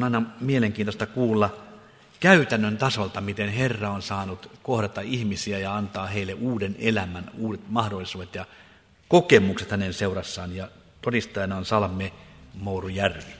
On aina mielenkiintoista kuulla käytännön tasolta, miten Herra on saanut kohdata ihmisiä ja antaa heille uuden elämän, uudet mahdollisuudet ja kokemukset hänen seurassaan. Ja todistajana on Salme Mourujärvi.